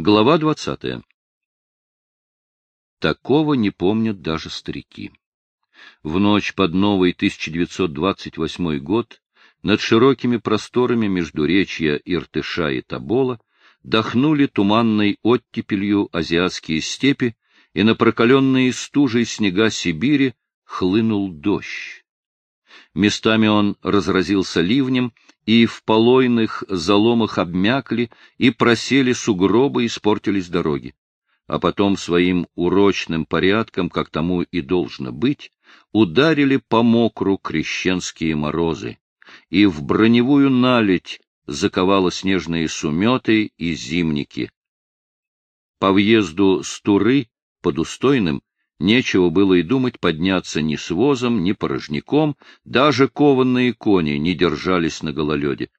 Глава двадцатая. Такого не помнят даже старики. В ночь под новый 1928 год над широкими просторами Междуречья Иртыша и Тобола дохнули туманной оттепелью азиатские степи, и на прокаленные стужей снега Сибири хлынул дождь. Местами он разразился ливнем, и в полойных заломах обмякли, и просели сугробы, испортились дороги. А потом своим урочным порядком, как тому и должно быть, ударили по мокру крещенские морозы, и в броневую наледь заковало снежные суметы и зимники. По въезду с Туры под Устойным Нечего было и думать подняться ни с возом, ни порожняком, даже кованные кони не держались на гололеде.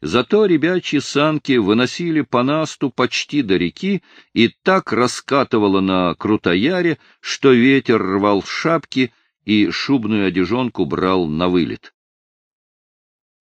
Зато ребячьи санки выносили по насту почти до реки и так раскатывало на крутояре, что ветер рвал шапки и шубную одежонку брал на вылет.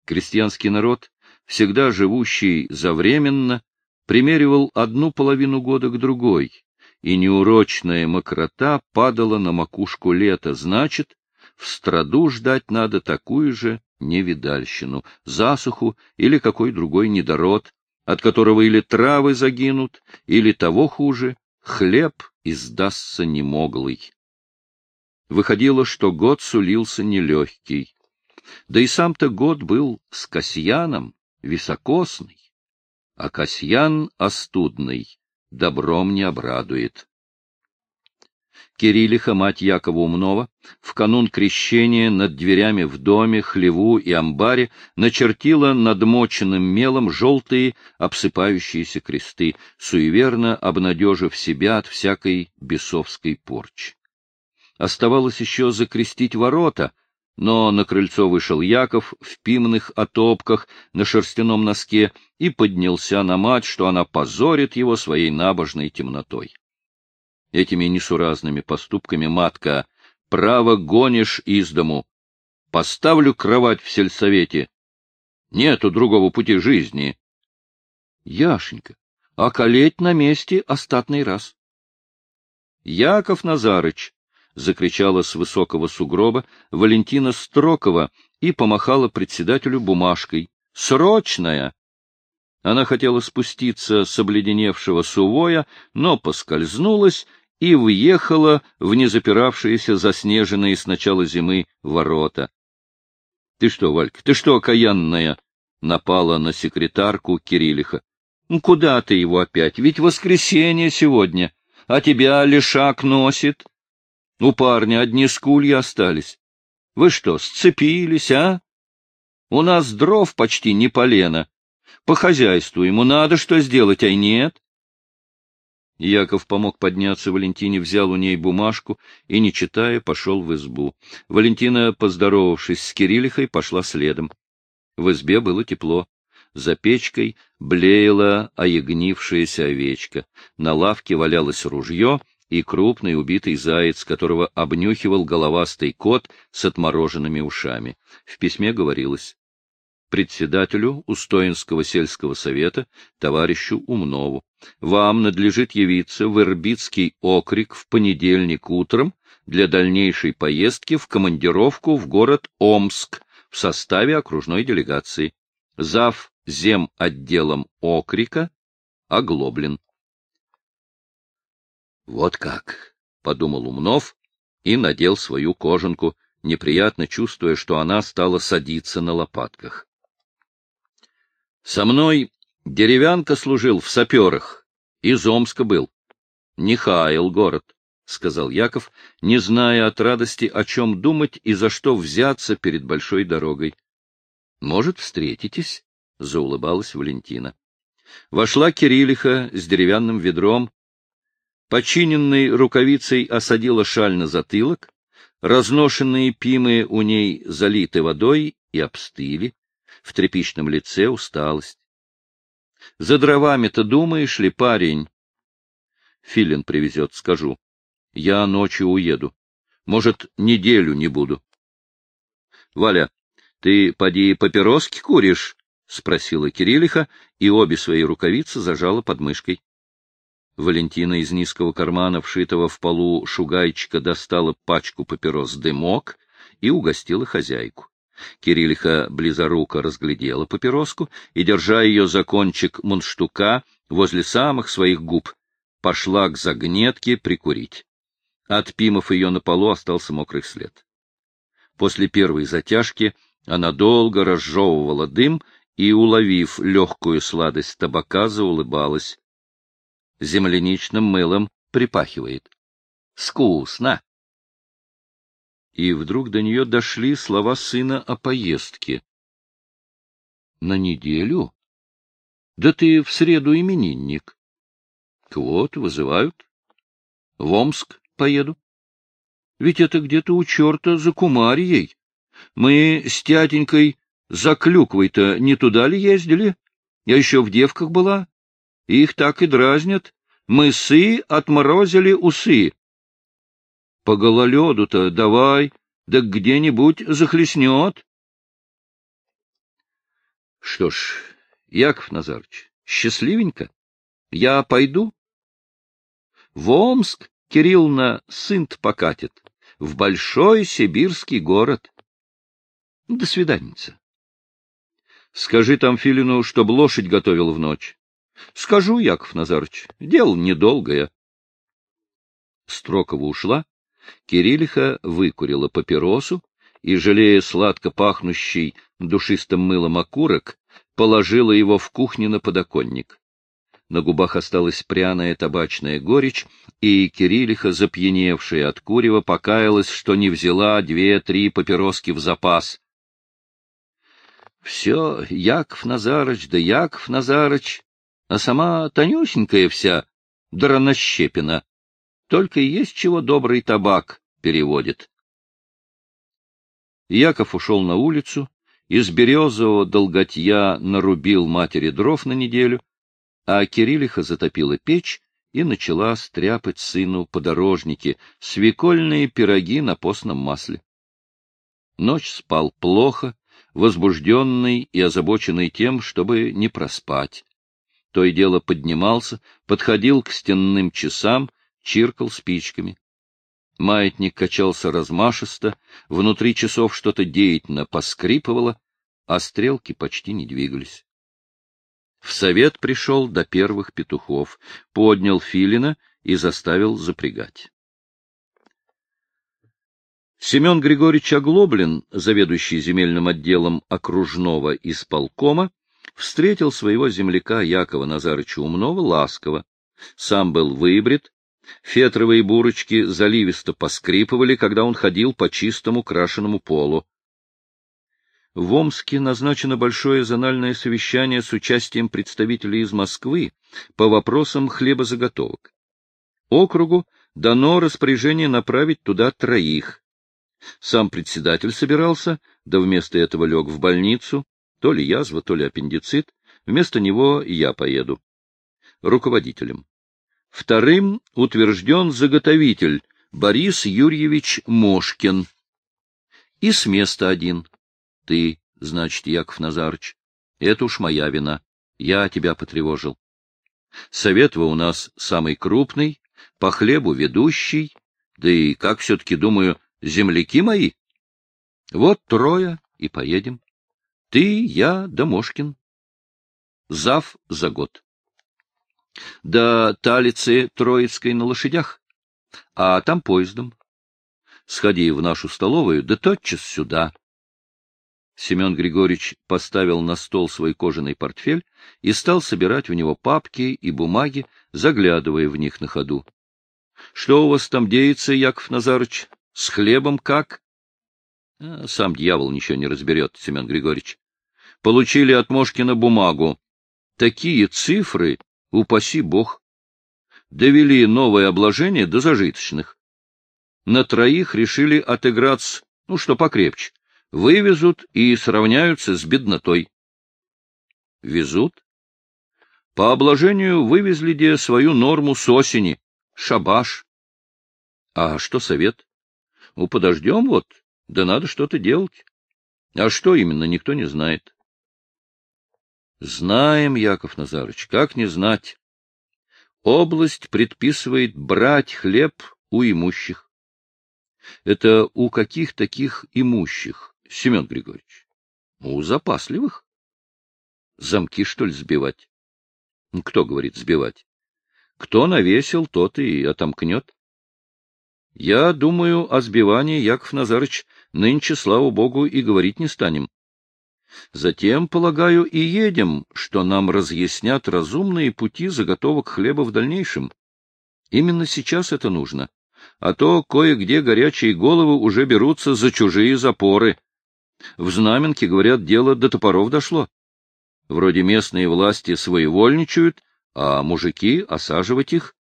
Крестьянский народ, всегда живущий завременно, примеривал одну половину года к другой, и неурочная мокрота падала на макушку лета, значит, в страду ждать надо такую же невидальщину, засуху или какой другой недород, от которого или травы загинут, или того хуже, хлеб издастся немоглый. Выходило, что год сулился нелегкий. Да и сам-то год был с Касьяном високосный, а Касьян остудный, добром не обрадует. Кириллиха, мать Якова Умнова, в канун крещения над дверями в доме, хлеву и амбаре начертила надмоченным мелом желтые обсыпающиеся кресты, суеверно обнадежив себя от всякой бесовской порчи. Оставалось еще закрестить ворота — но на крыльцо вышел Яков в пимных отопках на шерстяном носке и поднялся на мать, что она позорит его своей набожной темнотой. Этими несуразными поступками матка право гонишь из дому. Поставлю кровать в сельсовете. Нету другого пути жизни. Яшенька, околеть на месте остатный раз. Яков Назарыч, закричала с высокого сугроба Валентина Строкова и помахала председателю бумажкой. «Срочная!» Она хотела спуститься с обледеневшего сувоя, но поскользнулась и въехала в незапиравшиеся заснеженные с начала зимы ворота. — Ты что, Валька, ты что, окаянная? — напала на секретарку Кириллиха. — ну, Куда ты его опять? Ведь воскресенье сегодня, а тебя лишак носит. У парня одни скулья остались. Вы что, сцепились, а? У нас дров почти не полено. По хозяйству ему надо что сделать, а нет. Яков помог подняться Валентине, взял у ней бумажку и, не читая, пошел в избу. Валентина, поздоровавшись с Кириллихой, пошла следом. В избе было тепло. За печкой блеяла оягнившаяся овечка. На лавке валялось ружье — и крупный убитый заяц, которого обнюхивал головастый кот с отмороженными ушами. В письме говорилось председателю Устоинского сельского совета, товарищу Умнову. Вам надлежит явиться в Ирбитский окрик в понедельник утром для дальнейшей поездки в командировку в город Омск в составе окружной делегации. Зав зем отделом окрика Оглоблен. Вот как, — подумал Умнов и надел свою кожанку, неприятно чувствуя, что она стала садиться на лопатках. Со мной деревянка служил в саперах, из Омска был. Не хаял город, — сказал Яков, не зная от радости, о чем думать и за что взяться перед большой дорогой. — Может, встретитесь? — заулыбалась Валентина. Вошла Кириллиха с деревянным ведром, Починенной рукавицей осадила шаль на затылок, разношенные пимы у ней залиты водой и обстыли, в тряпичном лице усталость. — За дровами-то думаешь ли, парень? — Филин привезет, скажу. Я ночью уеду. Может, неделю не буду. — Валя, ты, поди, папироски куришь? — спросила Кириллиха, и обе свои рукавицы зажала под мышкой. Валентина из низкого кармана, вшитого в полу шугайчика, достала пачку папирос «Дымок» и угостила хозяйку. Кириллиха близоруко разглядела папироску и, держа ее за кончик мундштука возле самых своих губ, пошла к загнетке прикурить. От пимов ее на полу остался мокрый след. После первой затяжки она долго разжевывала дым и, уловив легкую сладость табака, заулыбалась. Земляничным мылом припахивает. Скусно! И вдруг до нее дошли слова сына о поездке. — На неделю? Да ты в среду именинник. — Вот, вызывают. — В Омск поеду. Ведь это где-то у черта за Кумарьей. Мы с тятенькой за клюквой-то не туда ли ездили? Я еще в девках была. Их так и дразнят. Мысы отморозили усы. По гололеду-то давай, да где-нибудь захлестнет. Что ж, Яков Назарович, счастливенько. Я пойду. В Омск Кириллна сынт покатит, в большой сибирский город. До свиданица. Скажи там Филину, чтоб лошадь готовил в ночь. Скажу, Яков Назарович, дело недолгое. Строкова ушла, Кириллиха выкурила папиросу и, жалея сладко пахнущий душистым мылом окурок, положила его в кухне на подоконник. На губах осталась пряная табачная горечь, и Кириллиха, запьяневшая от курева, покаялась, что не взяла две-три папироски в запас. Все, Яков Назарыч, да Яков Назарыч, а сама тонюсенькая вся, дранощепина. Только и есть чего добрый табак переводит. Яков ушел на улицу, из березового долготья нарубил матери дров на неделю, а Кириллиха затопила печь и начала стряпать сыну подорожники, свекольные пироги на постном масле. Ночь спал плохо, возбужденный и озабоченный тем, чтобы не проспать. То и дело поднимался, подходил к стенным часам, чиркал спичками. Маятник качался размашисто, внутри часов что-то деятельно поскрипывало, а стрелки почти не двигались. В совет пришел до первых петухов, поднял филина и заставил запрягать. Семен Григорьевич Оглоблин, заведующий земельным отделом окружного исполкома, встретил своего земляка Якова Назарыча Умнова ласково. Сам был выбрит, фетровые бурочки заливисто поскрипывали, когда он ходил по чистому крашеному полу. В Омске назначено большое зональное совещание с участием представителей из Москвы по вопросам хлебозаготовок. Округу дано распоряжение направить туда троих сам председатель собирался, да вместо этого лег в больницу, то ли язва, то ли аппендицит. Вместо него я поеду. Руководителем. Вторым утвержден заготовитель Борис Юрьевич Мошкин. И с места один. Ты, значит, Яков Назарыч. Это уж моя вина. Я тебя потревожил. Совет вы у нас самый крупный, по хлебу ведущий, да и, как все-таки думаю, земляки мои. Вот трое и поедем. Ты, я, Домошкин. Зав за год. До Талицы Троицкой на лошадях, а там поездом. Сходи в нашу столовую, да тотчас сюда. Семен Григорьевич поставил на стол свой кожаный портфель и стал собирать в него папки и бумаги, заглядывая в них на ходу. — Что у вас там деется, Яков Назарыч? С хлебом как? А, сам дьявол ничего не разберет, Семен Григорьевич. Получили от Мошкина бумагу. Такие цифры, упаси бог. Довели новое обложение до зажиточных. На троих решили отыграться, ну что покрепче. Вывезут и сравняются с беднотой. Везут? По обложению вывезли где свою норму с осени. Шабаш. А что совет? Ну, подождем вот, да надо что-то делать. А что именно, никто не знает. Знаем, Яков Назарович, как не знать. область предписывает брать хлеб у имущих. Это у каких таких имущих, Семен Григорьевич? У запасливых. Замки, что ли, сбивать? Кто говорит сбивать? Кто навесил, тот и отомкнет. Я думаю, о сбивании, Яков Назарыч, нынче, слава богу, и говорить не станем. Затем, полагаю, и едем, что нам разъяснят разумные пути заготовок хлеба в дальнейшем. Именно сейчас это нужно. А то кое-где горячие головы уже берутся за чужие запоры. В Знаменке, говорят, дело до топоров дошло. Вроде местные власти своевольничают, а мужики осаживать их.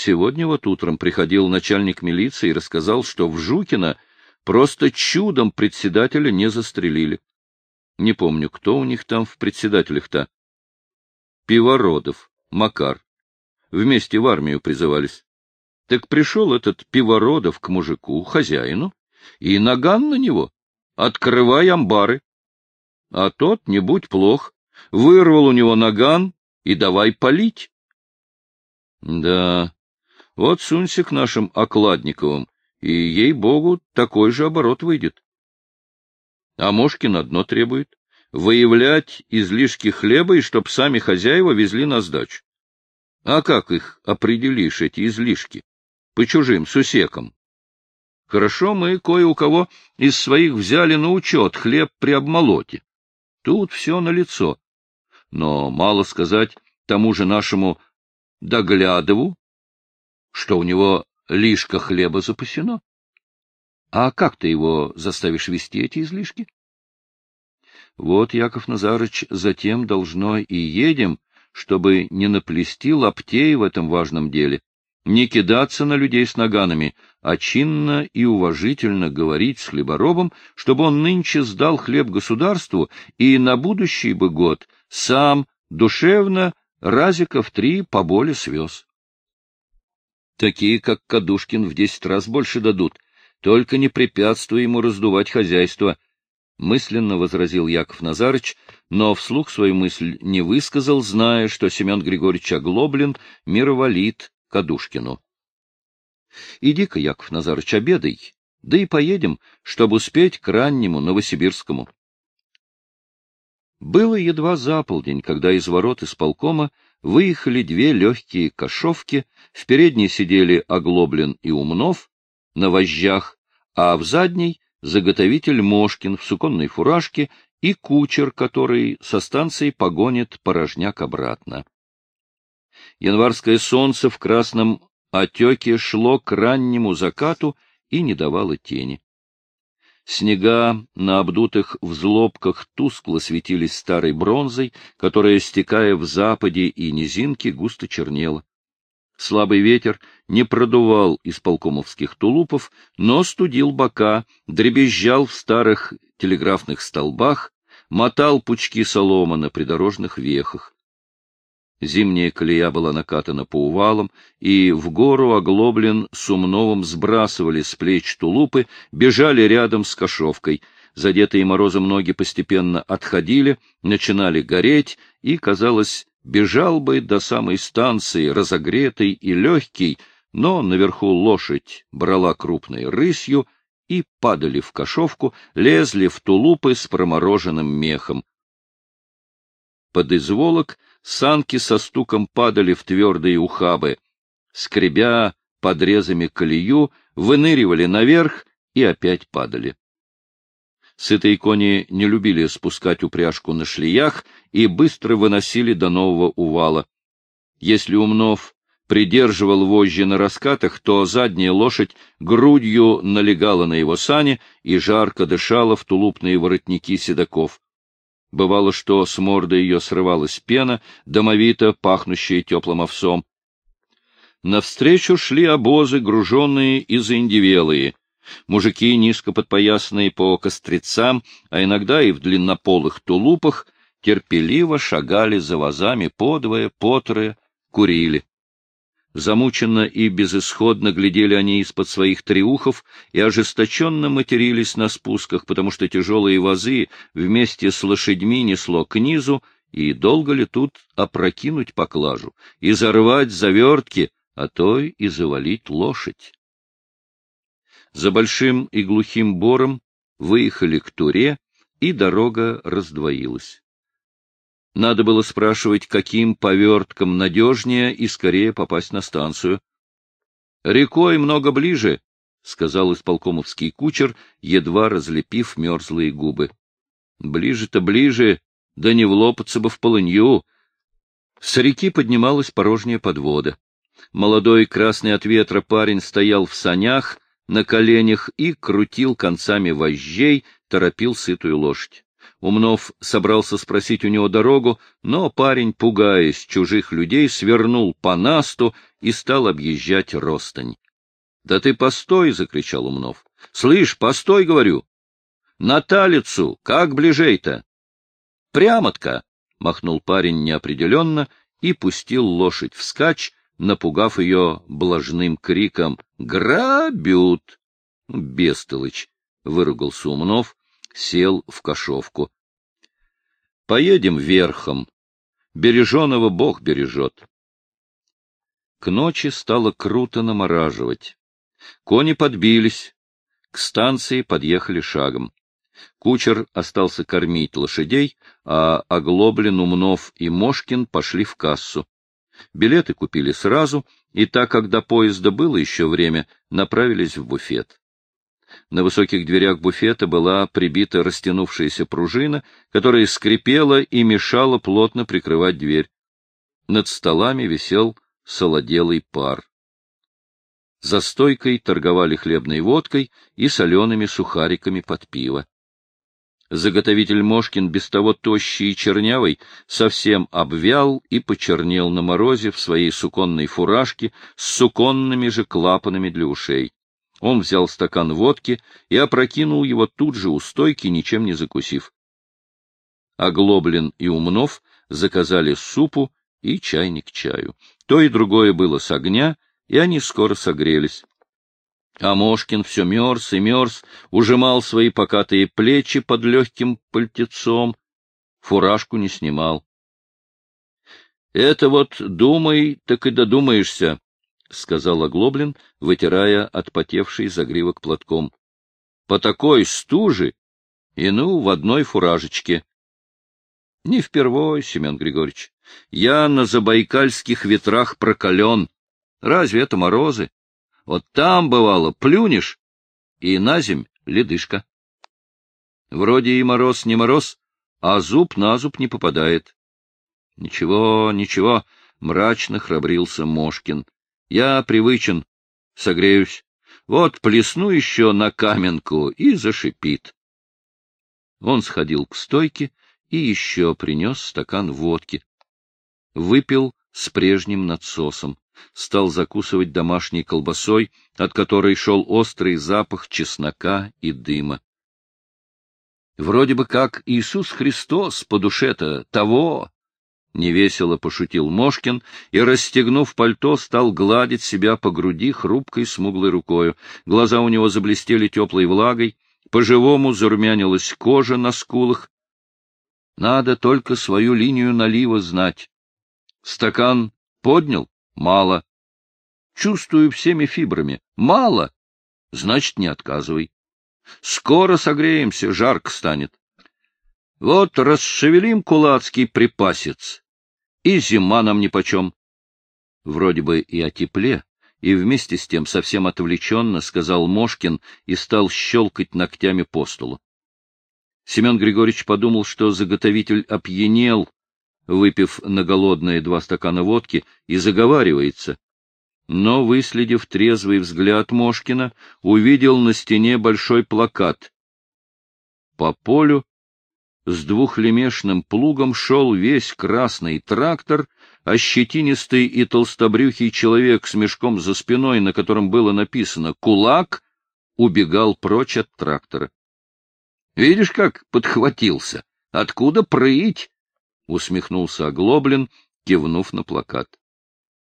Сегодня вот утром приходил начальник милиции и рассказал, что в Жукино просто чудом председателя не застрелили. Не помню, кто у них там в председателях-то. Пивородов, Макар. Вместе в армию призывались. Так пришел этот Пивородов к мужику, хозяину, и наган на него. Открывай амбары. А тот, не будь плох, вырвал у него наган и давай палить. Да, вот сунься к нашим окладниковым, и, ей-богу, такой же оборот выйдет. А Мошкин одно требует — выявлять излишки хлеба, и чтоб сами хозяева везли на сдачу. А как их определишь, эти излишки? По чужим сусекам. Хорошо, мы кое у кого из своих взяли на учет хлеб при обмолоте. Тут все налицо. Но мало сказать тому же нашему Доглядову, что у него лишка хлеба запасено. А как ты его заставишь вести эти излишки? Вот, Яков Назарыч, затем должно и едем, чтобы не наплести лаптей в этом важном деле, не кидаться на людей с наганами, а чинно и уважительно говорить с хлеборобом, чтобы он нынче сдал хлеб государству и на будущий бы год сам душевно разиков три поболе свез. Такие, как Кадушкин, в десять раз больше дадут, только не препятствуй ему раздувать хозяйство, — мысленно возразил Яков Назарыч, но вслух свою мысль не высказал, зная, что Семен Григорьевич оглоблен, мироволит Кадушкину. — Иди-ка, Яков Назарыч, обедай, да и поедем, чтобы успеть к раннему Новосибирскому. Было едва за полдень, когда из ворот исполкома выехали две легкие кошовки, в передней сидели Оглоблен и Умнов, на вожжах, а в задней — заготовитель Мошкин в суконной фуражке и кучер, который со станции погонит порожняк обратно. Январское солнце в красном отеке шло к раннему закату и не давало тени. Снега на обдутых взлобках тускло светились старой бронзой, которая, стекая в западе и низинке, густо чернела. Слабый ветер не продувал из полкомовских тулупов, но студил бока, дребезжал в старых телеграфных столбах, мотал пучки солома на придорожных вехах. Зимняя колея была накатана по увалам, и в гору оглоблен с сбрасывали с плеч тулупы, бежали рядом с кошовкой. Задетые морозом ноги постепенно отходили, начинали гореть, и, казалось, бежал бы до самой станции, разогретый и легкий, но наверху лошадь брала крупной рысью, и падали в кошовку, лезли в тулупы с промороженным мехом. Под изволок санки со стуком падали в твердые ухабы, скребя подрезами колею, выныривали наверх и опять падали. Сытые кони не любили спускать упряжку на шлиях и быстро выносили до нового увала. Если Умнов придерживал вожжи на раскатах, то задняя лошадь грудью налегала на его сани и жарко дышала в тулупные воротники седаков. Бывало, что с морды ее срывалась пена, домовито пахнущая теплым овсом. Навстречу шли обозы, груженные и заиндивелые. Мужики, низко подпоясанные по кострецам, а иногда и в длиннополых тулупах, терпеливо шагали за вазами подвое, потрое, курили. Замученно и безысходно глядели они из-под своих триухов и ожесточенно матерились на спусках, потому что тяжелые вазы вместе с лошадьми несло к низу и долго ли тут опрокинуть поклажу, и зарвать завертки, а то и завалить лошадь. За большим и глухим бором выехали к Туре, и дорога раздвоилась. Надо было спрашивать, каким повертком надежнее и скорее попасть на станцию. — Рекой много ближе, — сказал исполкомовский кучер, едва разлепив мерзлые губы. — Ближе-то ближе, да не влопаться бы в полынью. С реки поднималась порожняя подвода. Молодой красный от ветра парень стоял в санях, на коленях и крутил концами вожжей, торопил сытую лошадь. Умнов собрался спросить у него дорогу, но парень, пугаясь чужих людей, свернул по насту и стал объезжать Ростань. — Да ты постой! — закричал Умнов. — Слышь, постой, говорю! — На талицу! Как ближей-то? — Прямотка! — махнул парень неопределенно и пустил лошадь вскачь, напугав ее блажным криком «Грабют!» «Бестолыч!» — выругался Умнов, сел в кошовку. «Поедем верхом. Береженого Бог бережет». К ночи стало круто намораживать. Кони подбились, к станции подъехали шагом. Кучер остался кормить лошадей, а Оглоблин, Умнов и Мошкин пошли в кассу. Билеты купили сразу, и так как до поезда было еще время, направились в буфет. На высоких дверях буфета была прибита растянувшаяся пружина, которая скрипела и мешала плотно прикрывать дверь. Над столами висел солоделый пар. За стойкой торговали хлебной водкой и солеными сухариками под пиво. Заготовитель Мошкин, без того тощий и чернявый, совсем обвял и почернел на морозе в своей суконной фуражке с суконными же клапанами для ушей. Он взял стакан водки и опрокинул его тут же у стойки, ничем не закусив. Оглоблин и Умнов заказали супу и чайник чаю. То и другое было с огня, и они скоро согрелись. А Мошкин все мерз и мерз, ужимал свои покатые плечи под легким пальтецом, фуражку не снимал. — Это вот думай, так и додумаешься, — сказал Оглоблин, вытирая отпотевший загривок платком. — По такой стуже и ну в одной фуражечке. — Не впервой, Семен Григорьевич. Я на забайкальских ветрах прокален. Разве это морозы? Вот там, бывало, плюнешь, и на земь ледышка. Вроде и мороз не мороз, а зуб на зуб не попадает. Ничего, ничего, мрачно храбрился Мошкин. Я привычен, согреюсь. Вот плесну еще на каменку и зашипит. Он сходил к стойке и еще принес стакан водки. Выпил с прежним надсосом стал закусывать домашней колбасой, от которой шел острый запах чеснока и дыма. Вроде бы как Иисус Христос по душе-то того, — невесело пошутил Мошкин и, расстегнув пальто, стал гладить себя по груди хрупкой смуглой рукою. Глаза у него заблестели теплой влагой, по-живому зарумянилась кожа на скулах. Надо только свою линию налива знать. Стакан поднял, Мало. Чувствую всеми фибрами. Мало. Значит, не отказывай. Скоро согреемся, жарко станет. Вот расшевелим кулацкий припасец, и зима нам нипочем. Вроде бы и о тепле, и вместе с тем совсем отвлеченно сказал Мошкин и стал щелкать ногтями по столу. Семен Григорьевич подумал, что заготовитель опьянел, выпив на голодные два стакана водки, и заговаривается. Но, выследив трезвый взгляд Мошкина, увидел на стене большой плакат. По полю с двухлемешным плугом шел весь красный трактор, а щетинистый и толстобрюхий человек с мешком за спиной, на котором было написано «Кулак», убегал прочь от трактора. — Видишь, как подхватился? Откуда прыть? — усмехнулся Оглоблин, кивнув на плакат.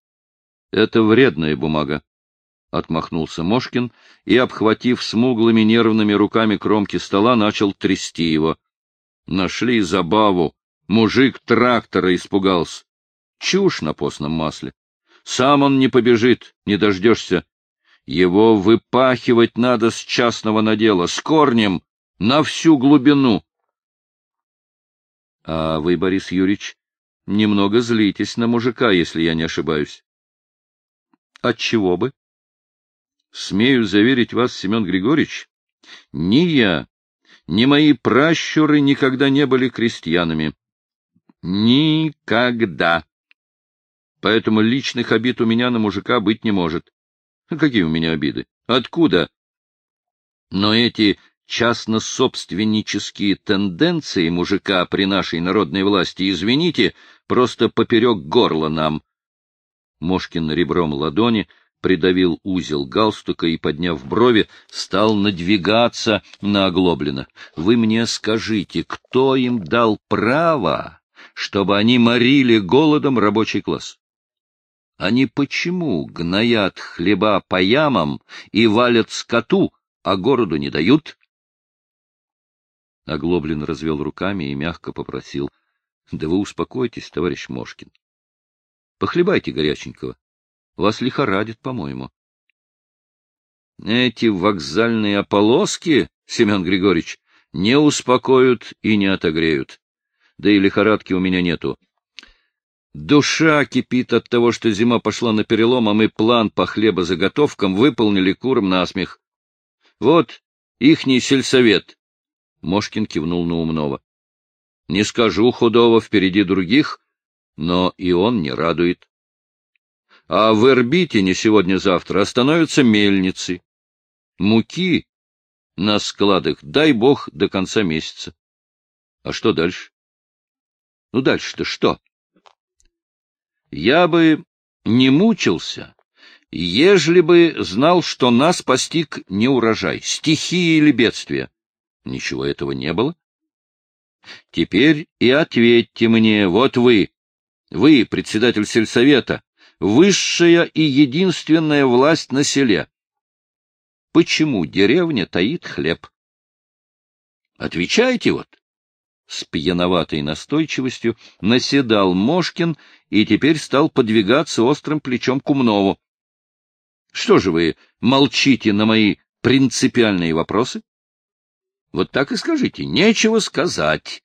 — Это вредная бумага, — отмахнулся Мошкин и, обхватив смуглыми нервными руками кромки стола, начал трясти его. — Нашли забаву, Мужик трактора испугался. Чушь на постном масле. Сам он не побежит, не дождешься. Его выпахивать надо с частного надела, с корнем, на всю глубину. А вы, Борис Юрьевич, немного злитесь на мужика, если я не ошибаюсь. Отчего бы? Смею заверить вас, Семен Григорьевич, ни я, ни мои пращуры никогда не были крестьянами. Никогда. Поэтому личных обид у меня на мужика быть не может. Какие у меня обиды? Откуда? Но эти частно-собственнические тенденции мужика при нашей народной власти, извините, просто поперек горла нам. Мошкин ребром ладони придавил узел галстука и, подняв брови, стал надвигаться на Оглоблина. Вы мне скажите, кто им дал право, чтобы они морили голодом рабочий класс? Они почему гноят хлеба по ямам и валят скоту, а городу не дают? Оглоблин развел руками и мягко попросил. — Да вы успокойтесь, товарищ Мошкин. Похлебайте горяченького. Вас лихорадит, по-моему. Эти вокзальные ополоски, Семен Григорьевич, не успокоят и не отогреют. Да и лихорадки у меня нету. Душа кипит от того, что зима пошла на перелом, а мы план по хлебозаготовкам выполнили куром насмех. Вот ихний сельсовет. Мошкин кивнул на Умнова. Не скажу худого впереди других, но и он не радует. А в Эрбитине сегодня-завтра остановятся мельницы. Муки на складах, дай бог, до конца месяца. А что дальше? Ну, дальше-то что? Я бы не мучился, ежели бы знал, что нас постиг не урожай, стихии или бедствия. Ничего этого не было. Теперь и ответьте мне, вот вы, вы, председатель сельсовета, высшая и единственная власть на селе. Почему деревня таит хлеб? Отвечайте вот. С пьяноватой настойчивостью наседал Мошкин и теперь стал подвигаться острым плечом к Умнову. Что же вы молчите на мои принципиальные вопросы? Вот так и скажите, нечего сказать.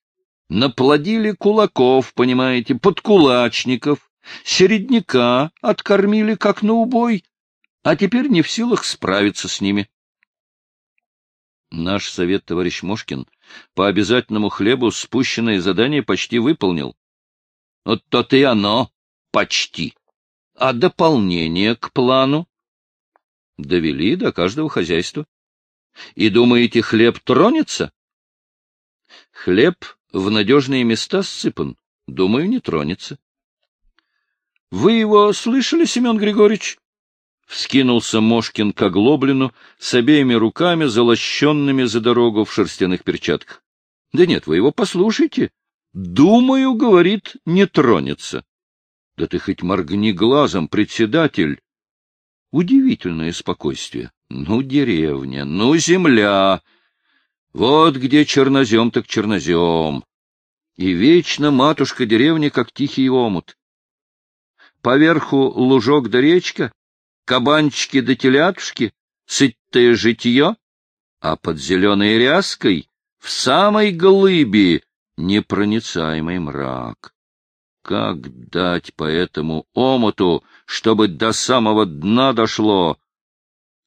Наплодили кулаков, понимаете, подкулачников, середняка откормили как на убой, а теперь не в силах справиться с ними. Наш совет, товарищ Мошкин, по обязательному хлебу спущенное задание почти выполнил. Вот то-то и оно почти. А дополнение к плану? Довели до каждого хозяйства. И думаете, хлеб тронется? Хлеб в надежные места сыпан. Думаю, не тронется. Вы его слышали, Семен Григорьевич? Вскинулся Мошкин к оглоблину с обеими руками, залощенными за дорогу в шерстяных перчатках. — Да нет, вы его послушайте. Думаю, — говорит, — не тронется. — Да ты хоть моргни глазом, председатель. Удивительное спокойствие. Ну, деревня, ну, земля. Вот где чернозем так чернозем. И вечно матушка деревни, как тихий омут. Поверху лужок да речка, кабанчики да телятушки, сытое житье, а под зеленой ряской в самой глыби непроницаемый мрак. Как дать по этому омуту, чтобы до самого дна дошло?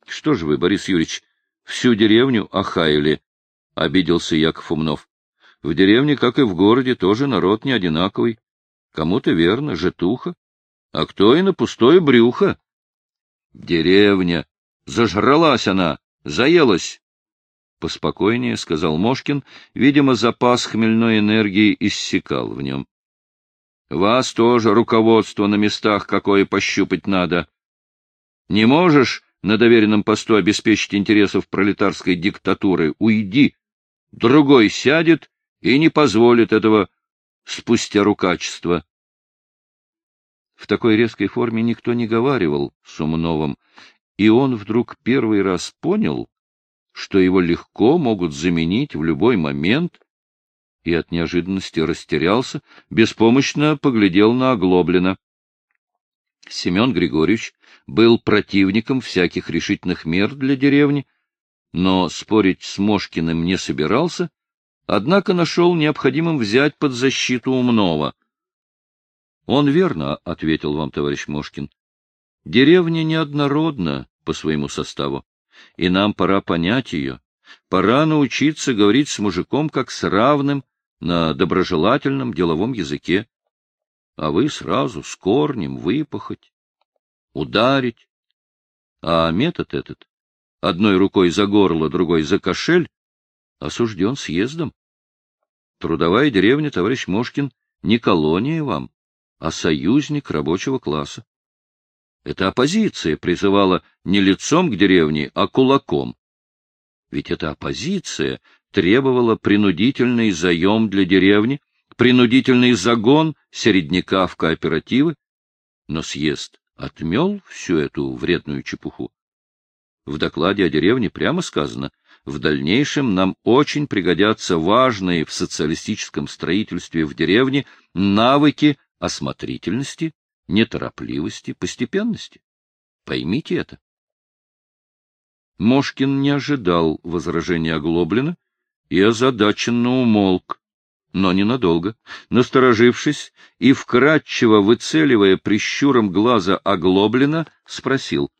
Что же вы, Борис Юрьевич, всю деревню охаяли? — обиделся Яков Умнов. — В деревне, как и в городе, тоже народ не одинаковый. Кому-то верно, житуха, а кто и на пустое брюхо. Деревня. Зажралась она, заелась. Поспокойнее, — сказал Мошкин. Видимо, запас хмельной энергии иссякал в нем. Вас тоже руководство на местах какое пощупать надо. Не можешь на доверенном посту обеспечить интересов пролетарской диктатуры? Уйди. Другой сядет и не позволит этого спустя рукачества. В такой резкой форме никто не говаривал с Умновым, и он вдруг первый раз понял, что его легко могут заменить в любой момент, и от неожиданности растерялся, беспомощно поглядел на Оглоблина. Семен Григорьевич был противником всяких решительных мер для деревни, но спорить с Мошкиным не собирался, однако нашел необходимым взять под защиту Умнова. — Он верно, — ответил вам товарищ Мошкин. — Деревня неоднородна по своему составу, и нам пора понять ее. Пора научиться говорить с мужиком как с равным на доброжелательном деловом языке. А вы сразу с корнем выпахать, ударить. А метод этот, одной рукой за горло, другой за кошель, осужден съездом. Трудовая деревня, товарищ Мошкин, не колония вам, а союзник рабочего класса. Это оппозиция призывала не лицом к деревне, а кулаком. Ведь эта оппозиция требовала принудительный заем для деревни, принудительный загон середняка в кооперативы, но съезд отмел всю эту вредную чепуху. В докладе о деревне прямо сказано, в дальнейшем нам очень пригодятся важные в социалистическом строительстве в деревне навыки осмотрительности, неторопливости, постепенности. Поймите это. Мошкин не ожидал возражения Оглоблина и озадаченно умолк, но ненадолго. Насторожившись и вкратчиво выцеливая прищуром глаза Оглоблина, спросил.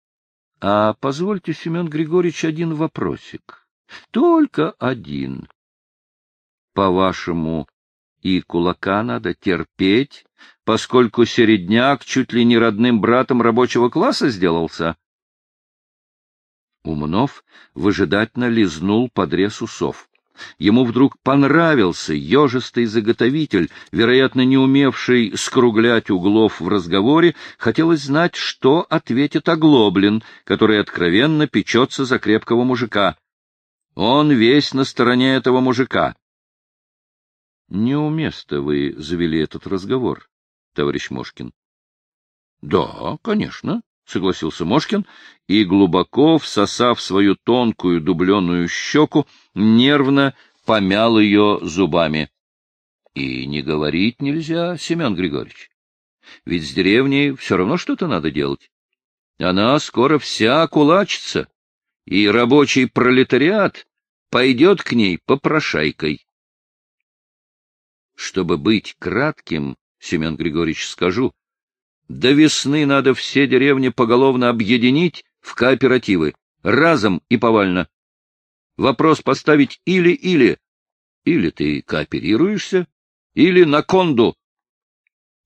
— А позвольте, Семен Григорьевич, один вопросик. Только один. По-вашему, и кулака надо терпеть, поскольку середняк чуть ли не родным братом рабочего класса сделался? Умнов выжидательно лизнул подрез усов. Ему вдруг понравился ежистый заготовитель, вероятно, не умевший скруглять углов в разговоре, хотелось знать, что ответит Оглоблин, который откровенно печется за крепкого мужика. Он весь на стороне этого мужика. Неуместно вы завели этот разговор, товарищ Мошкин. — Да, конечно, — согласился Мошкин, и, глубоко всосав свою тонкую дубленую щеку, нервно помял ее зубами. — И не говорить нельзя, Семен Григорьевич. Ведь с деревней все равно что-то надо делать. Она скоро вся кулачится, и рабочий пролетариат пойдет к ней попрошайкой. Чтобы быть кратким, Семен Григорьевич, скажу, до весны надо все деревни поголовно объединить в кооперативы, разом и повально. Вопрос поставить или-или. Или ты кооперируешься, или на конду.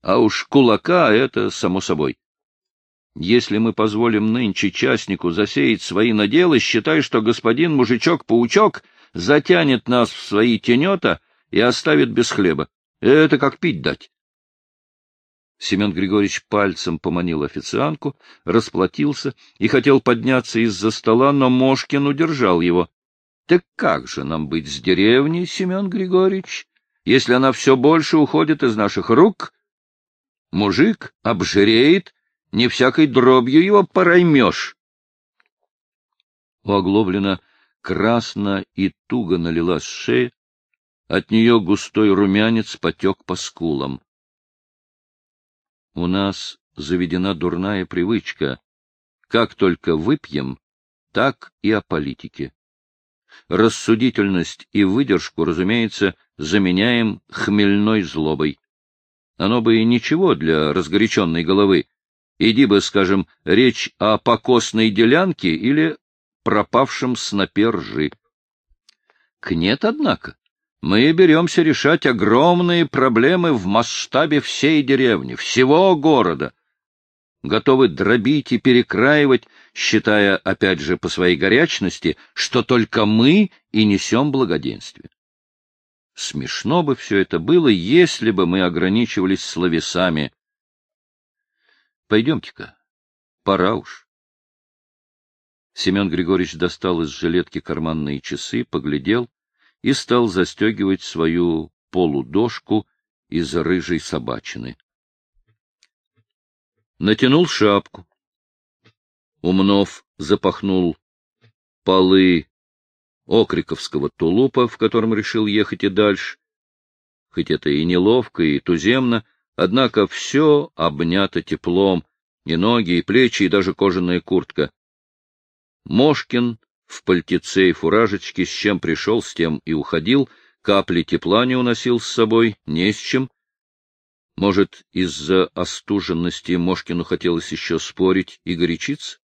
А уж кулака — это само собой. Если мы позволим нынче частнику засеять свои наделы, считай, что господин мужичок-паучок затянет нас в свои тенета и оставит без хлеба. Это как пить дать. Семен Григорьевич пальцем поманил официантку, расплатился и хотел подняться из-за стола, но Мошкин удержал его. — Так как же нам быть с деревней, Семен Григорьевич, если она все больше уходит из наших рук? Мужик обжиреет, не всякой дробью его пораймешь. У Оглоблина красно и туго налилась шея, от нее густой румянец потек по скулам. У нас заведена дурная привычка. Как только выпьем, так и о политике. Рассудительность и выдержку, разумеется, заменяем хмельной злобой. Оно бы и ничего для разгоряченной головы. Иди бы, скажем, речь о покосной делянке или пропавшем снопе ржи. К нет, однако мы беремся решать огромные проблемы в масштабе всей деревни, всего города. Готовы дробить и перекраивать, считая, опять же, по своей горячности, что только мы и несем благоденствие. Смешно бы все это было, если бы мы ограничивались словесами. Пойдемте-ка, пора уж. Семен Григорьевич достал из жилетки карманные часы, поглядел, и стал застегивать свою полудошку из рыжей собачины. Натянул шапку. Умнов запахнул полы окриковского тулупа, в котором решил ехать и дальше, хоть это и неловко, и туземно, однако все обнято теплом, и ноги, и плечи, и даже кожаная куртка. Мошкин в пальтеце и фуражечке, с чем пришел, с тем и уходил, капли тепла не уносил с собой, не с чем. Может, из-за остуженности Мошкину хотелось еще спорить и горячиться?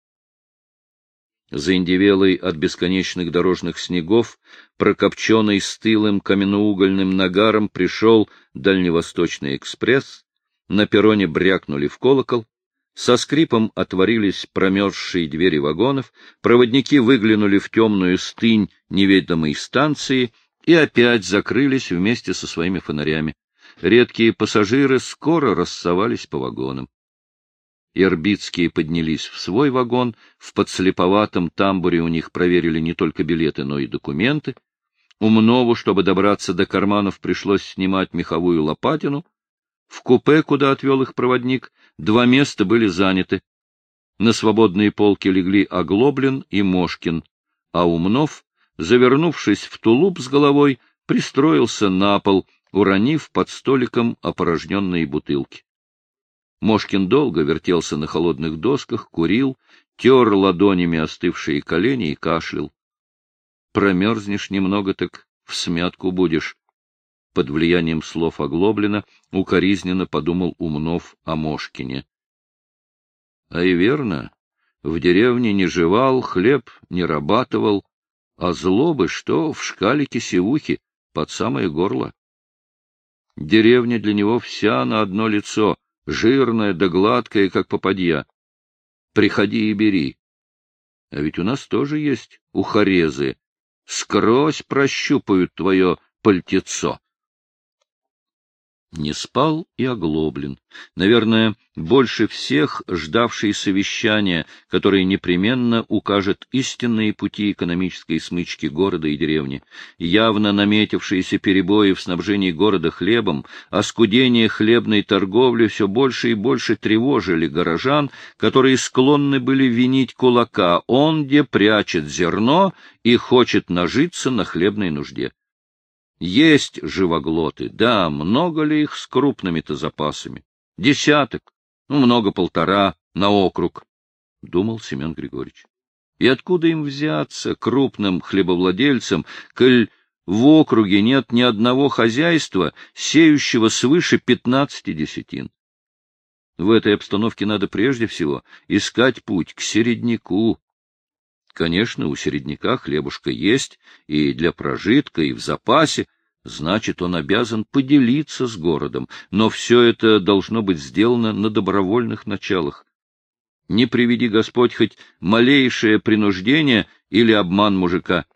заиндевелый от бесконечных дорожных снегов, прокопченный стылым каменноугольным нагаром, пришел Дальневосточный экспресс, на перроне брякнули в колокол, со скрипом отворились промерзшие двери вагонов, проводники выглянули в темную стынь неведомой станции и опять закрылись вместе со своими фонарями. Редкие пассажиры скоро рассовались по вагонам. Ирбитские поднялись в свой вагон, в подслеповатом тамбуре у них проверили не только билеты, но и документы. Умнову, чтобы добраться до карманов, пришлось снимать меховую лопатину. В купе, куда отвел их проводник, два места были заняты. На свободные полки легли Оглоблин и Мошкин, а Умнов, завернувшись в тулуп с головой, пристроился на пол, уронив под столиком опорожненные бутылки. Мошкин долго вертелся на холодных досках, курил, тер ладонями остывшие колени и кашлял. Промерзнешь немного, так в смятку будешь. Под влиянием слов Оглоблина укоризненно подумал Умнов о Мошкине. А и верно, в деревне не жевал, хлеб не рабатывал, а злобы что в шкалике севухи под самое горло. Деревня для него вся на одно лицо — жирная да гладкая, как попадья. Приходи и бери. А ведь у нас тоже есть ухорезы. Скрозь прощупают твое пальтецо. Не спал и оглоблен. Наверное, больше всех ждавший совещания, которое непременно укажет истинные пути экономической смычки города и деревни. Явно наметившиеся перебои в снабжении города хлебом, оскудение хлебной торговли все больше и больше тревожили горожан, которые склонны были винить кулака, он где прячет зерно и хочет нажиться на хлебной нужде. Есть живоглоты, да, много ли их с крупными-то запасами? Десяток, ну, много-полтора на округ, — думал Семен Григорьевич. И откуда им взяться, крупным хлебовладельцам, коль в округе нет ни одного хозяйства, сеющего свыше пятнадцати десятин? В этой обстановке надо прежде всего искать путь к середняку, Конечно, у середняка хлебушка есть и для прожитка, и в запасе, значит, он обязан поделиться с городом, но все это должно быть сделано на добровольных началах. Не приведи Господь хоть малейшее принуждение или обман мужика,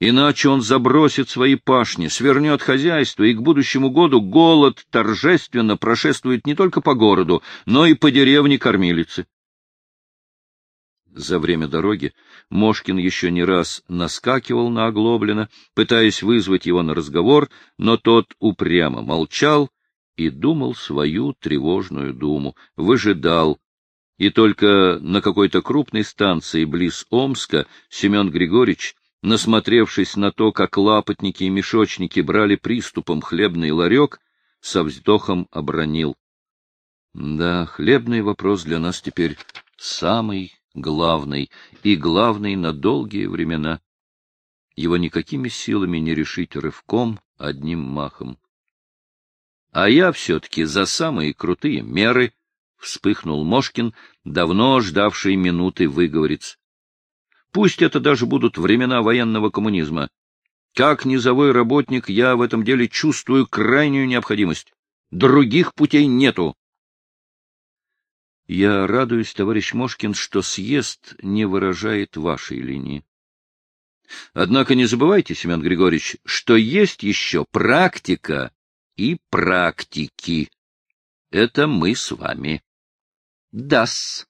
иначе он забросит свои пашни, свернет хозяйство, и к будущему году голод торжественно прошествует не только по городу, но и по деревне кормилицы. За время дороги Мошкин еще не раз наскакивал на Оглоблина, пытаясь вызвать его на разговор, но тот упрямо молчал и думал свою тревожную думу, выжидал. И только на какой-то крупной станции близ Омска Семен Григорьевич, насмотревшись на то, как лапотники и мешочники брали приступом хлебный ларек, со вздохом обронил. Да, хлебный вопрос для нас теперь самый главный, и главный на долгие времена. Его никакими силами не решить рывком, одним махом. А я все-таки за самые крутые меры, — вспыхнул Мошкин, давно ждавший минуты выговориться. Пусть это даже будут времена военного коммунизма. Как низовой работник я в этом деле чувствую крайнюю необходимость. Других путей нету. Я радуюсь, товарищ Мошкин, что съезд не выражает вашей линии. Однако не забывайте, Семен Григорьевич, что есть еще практика и практики. Это мы с вами. Дас.